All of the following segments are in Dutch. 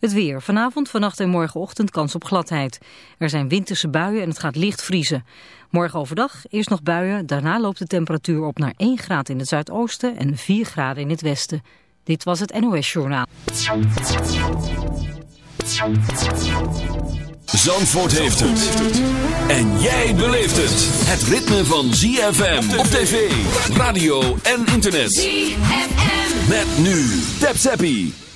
Het weer. Vanavond, vannacht en morgenochtend kans op gladheid. Er zijn winterse buien en het gaat licht vriezen. Morgen overdag eerst nog buien. Daarna loopt de temperatuur op naar 1 graad in het zuidoosten en 4 graden in het westen. Dit was het NOS Journaal. Zandvoort heeft het. En jij beleeft het. Het ritme van ZFM op tv, radio en internet. ZFM. Met nu. Tap Zappie.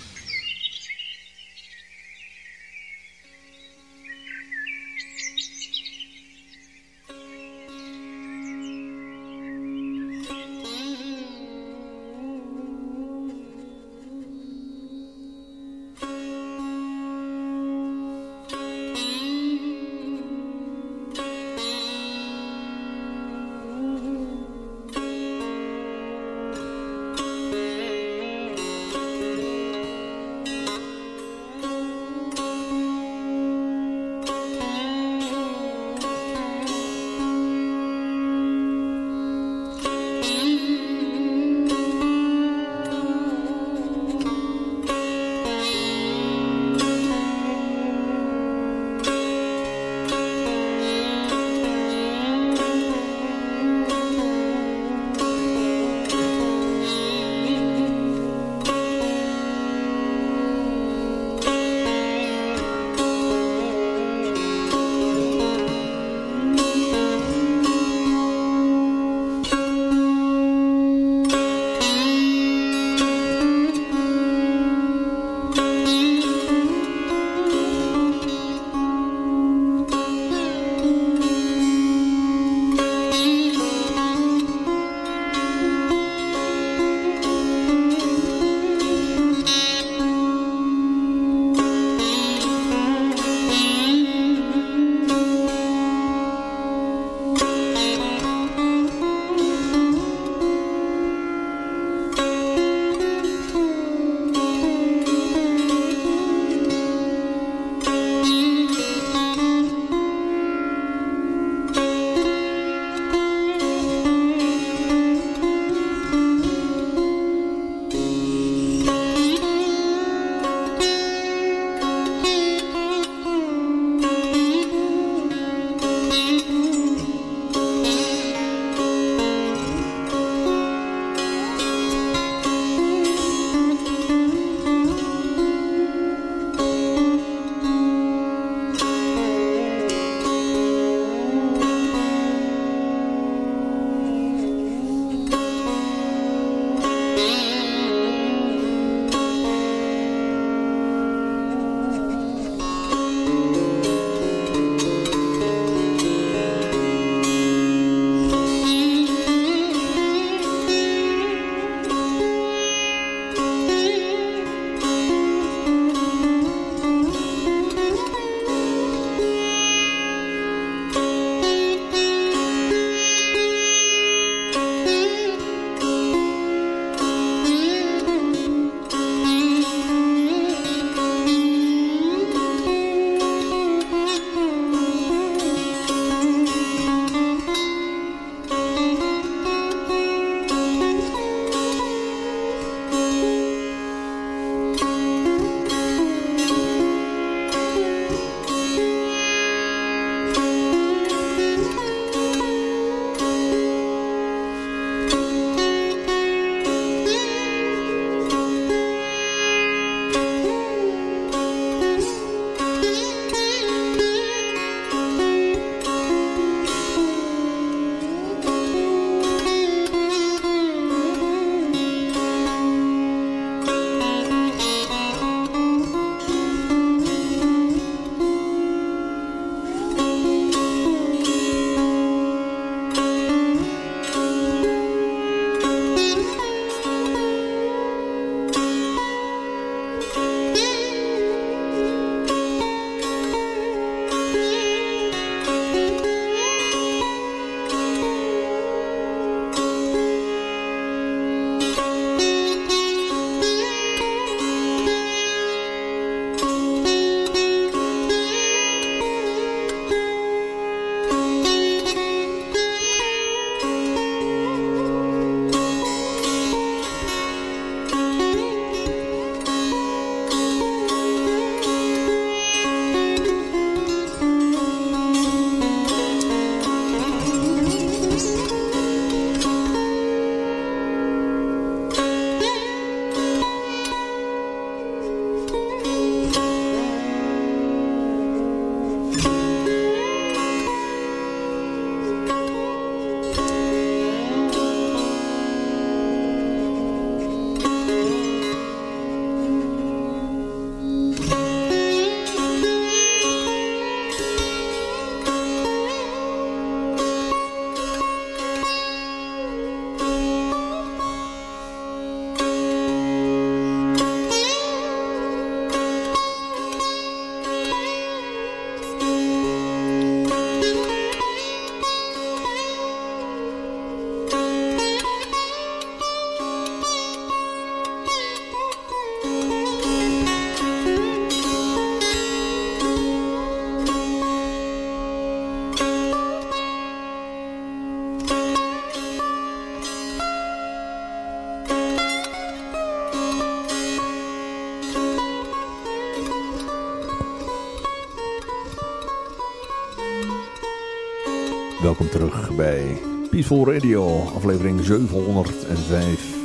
Welkom terug bij Peaceful Radio, aflevering 705.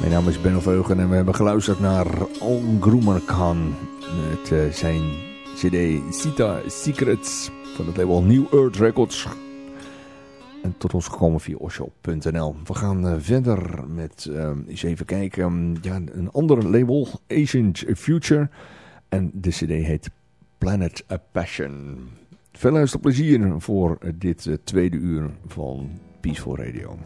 Mijn naam is Ben Veugen en we hebben geluisterd naar Al Khan met uh, zijn cd Sita Secrets van het label New Earth Records. En tot ons gekomen via osho.nl. We gaan uh, verder met uh, eens even kijken. ja, een ander label, Ancient Future. En de cd heet Planet A Passion. Veel luisterplezier voor dit uh, tweede uur van Peaceful Radio.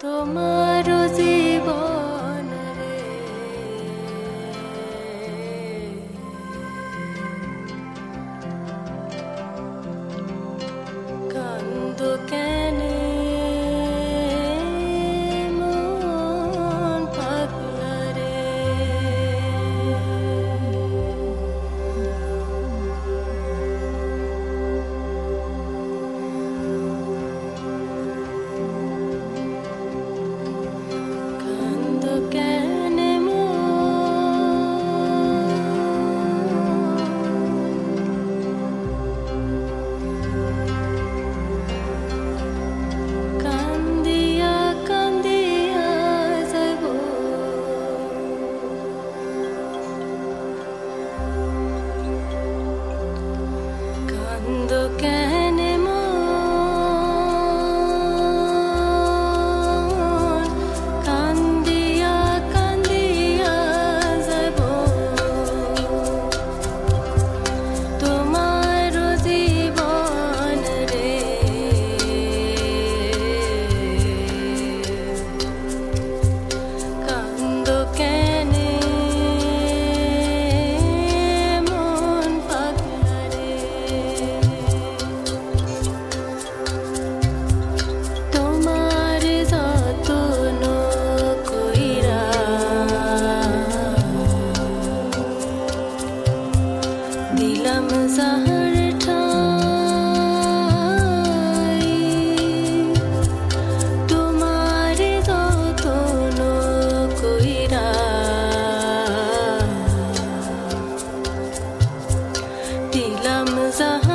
তোমার যে sun.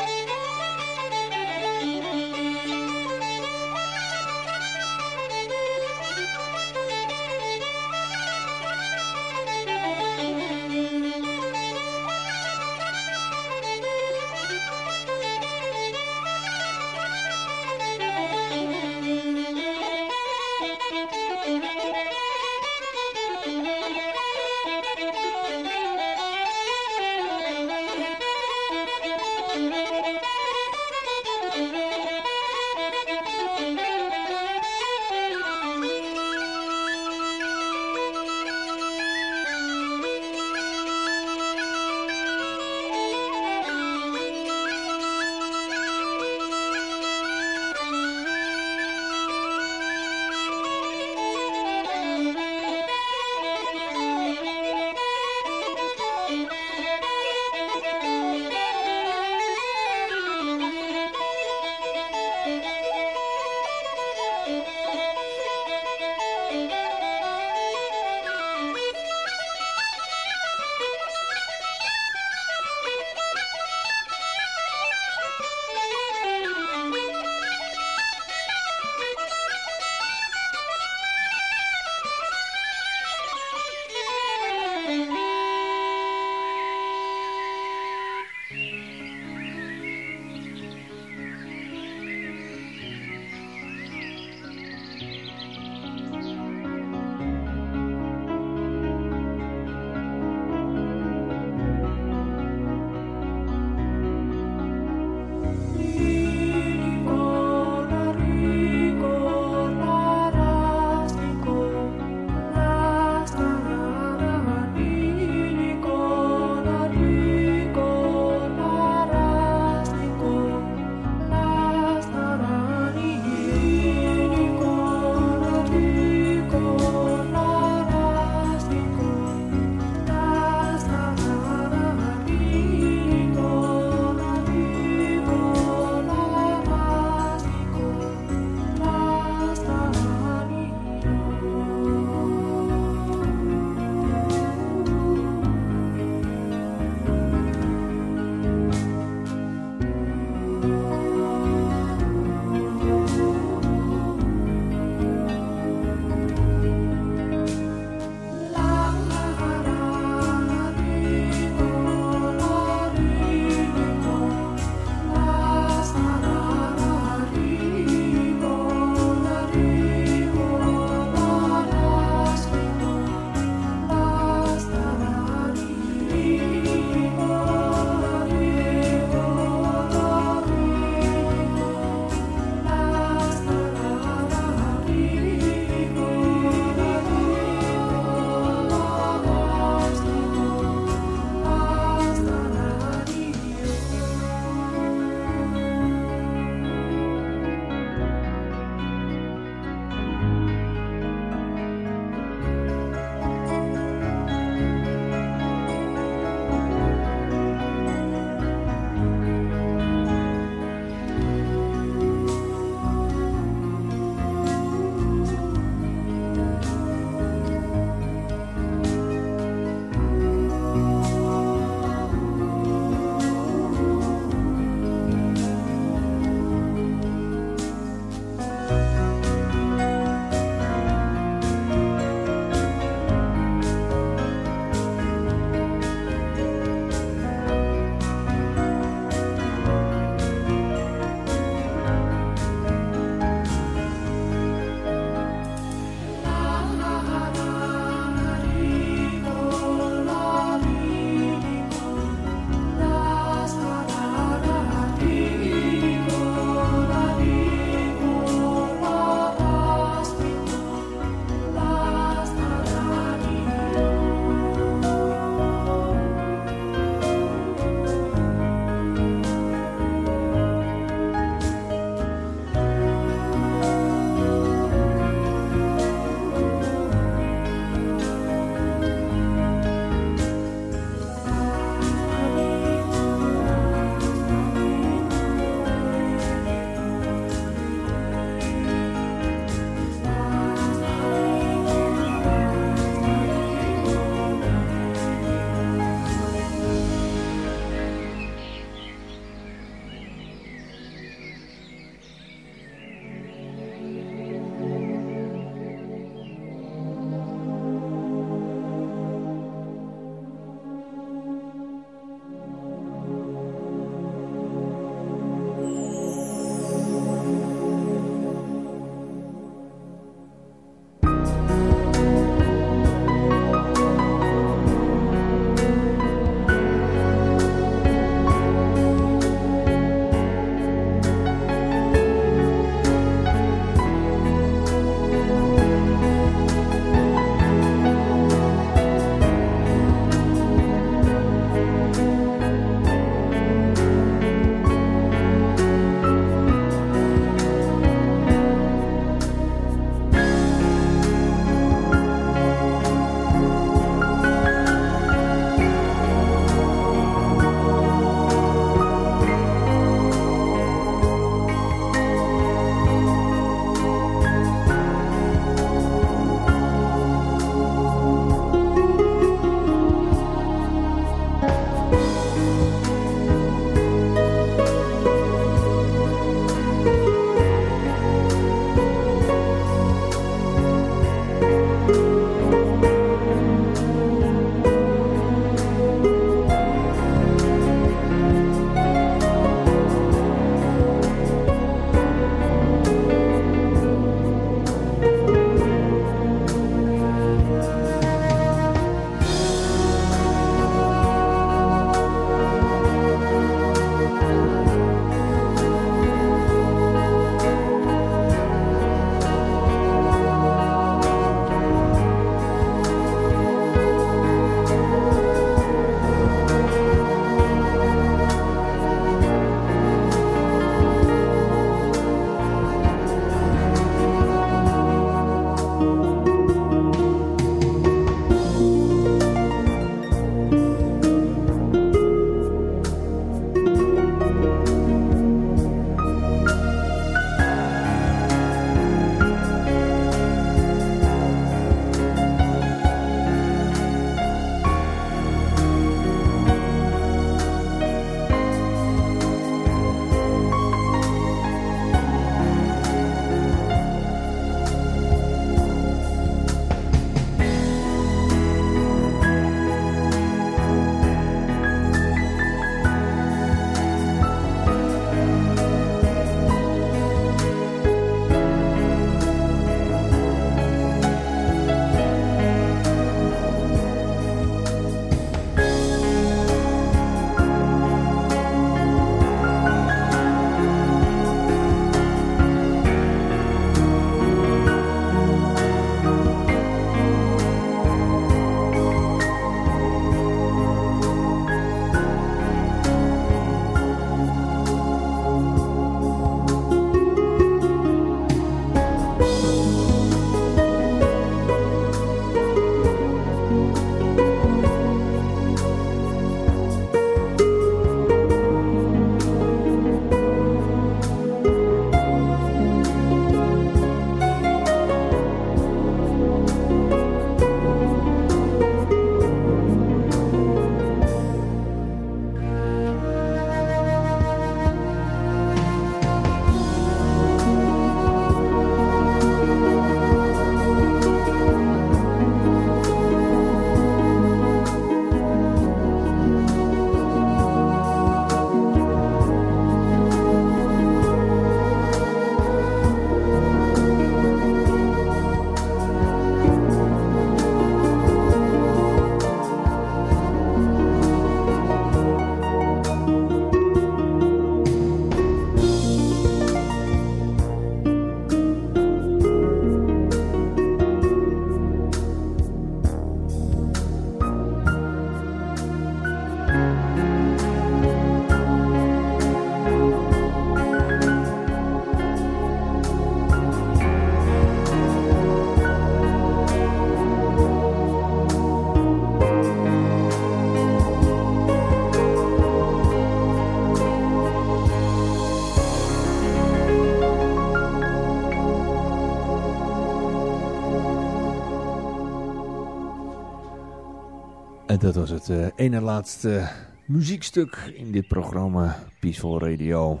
En dat was het uh, ene laatste muziekstuk in dit programma Peaceful Radio.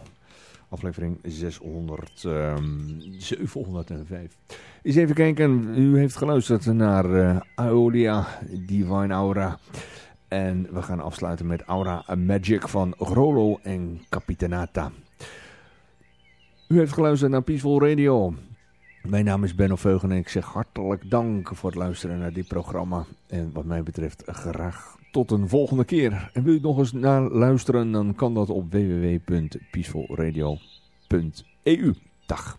Aflevering 600, um, 705. Eens even kijken, u heeft geluisterd naar uh, Aeolia Divine Aura. En we gaan afsluiten met Aura Magic van Grolo en Capitanata. U heeft geluisterd naar Peaceful Radio. Mijn naam is Benno Veugen en ik zeg hartelijk dank voor het luisteren naar dit programma. En wat mij betreft graag tot een volgende keer. En wil je nog eens naar luisteren, dan kan dat op www.peacefulradio.eu. Dag.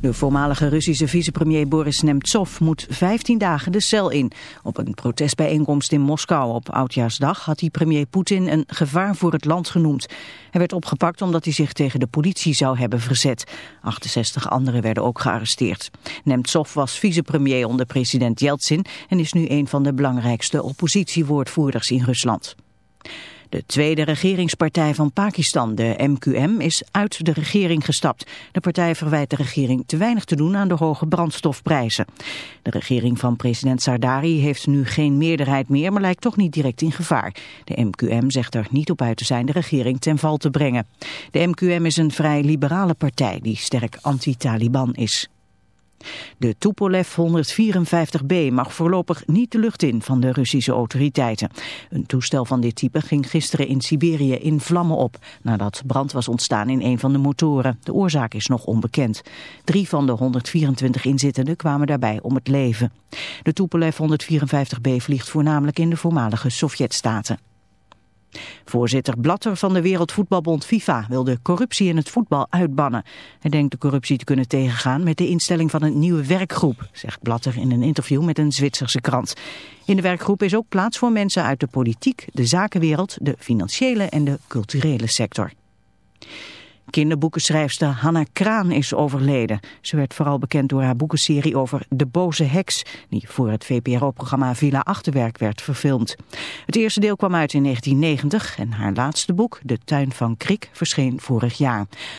De voormalige Russische vicepremier Boris Nemtsov moet 15 dagen de cel in. Op een protestbijeenkomst in Moskou op Oudjaarsdag had hij premier Poetin een gevaar voor het land genoemd. Hij werd opgepakt omdat hij zich tegen de politie zou hebben verzet. 68 anderen werden ook gearresteerd. Nemtsov was vicepremier onder president Yeltsin en is nu een van de belangrijkste oppositiewoordvoerders in Rusland. De tweede regeringspartij van Pakistan, de MQM, is uit de regering gestapt. De partij verwijt de regering te weinig te doen aan de hoge brandstofprijzen. De regering van president Sardari heeft nu geen meerderheid meer, maar lijkt toch niet direct in gevaar. De MQM zegt er niet op uit te zijn de regering ten val te brengen. De MQM is een vrij liberale partij die sterk anti-Taliban is. De Tupolev 154B mag voorlopig niet de lucht in van de Russische autoriteiten. Een toestel van dit type ging gisteren in Siberië in vlammen op, nadat brand was ontstaan in een van de motoren. De oorzaak is nog onbekend. Drie van de 124 inzittenden kwamen daarbij om het leven. De Tupolev 154B vliegt voornamelijk in de voormalige Sovjetstaten. Voorzitter Blatter van de Wereldvoetbalbond FIFA wil de corruptie in het voetbal uitbannen. Hij denkt de corruptie te kunnen tegengaan met de instelling van een nieuwe werkgroep, zegt Blatter in een interview met een Zwitserse krant. In de werkgroep is ook plaats voor mensen uit de politiek, de zakenwereld, de financiële en de culturele sector. Kinderboekenschrijfster Hanna Kraan is overleden. Ze werd vooral bekend door haar boekenserie over De Boze Heks, die voor het VPRO-programma Villa Achterwerk werd verfilmd. Het eerste deel kwam uit in 1990 en haar laatste boek, De Tuin van Krik, verscheen vorig jaar.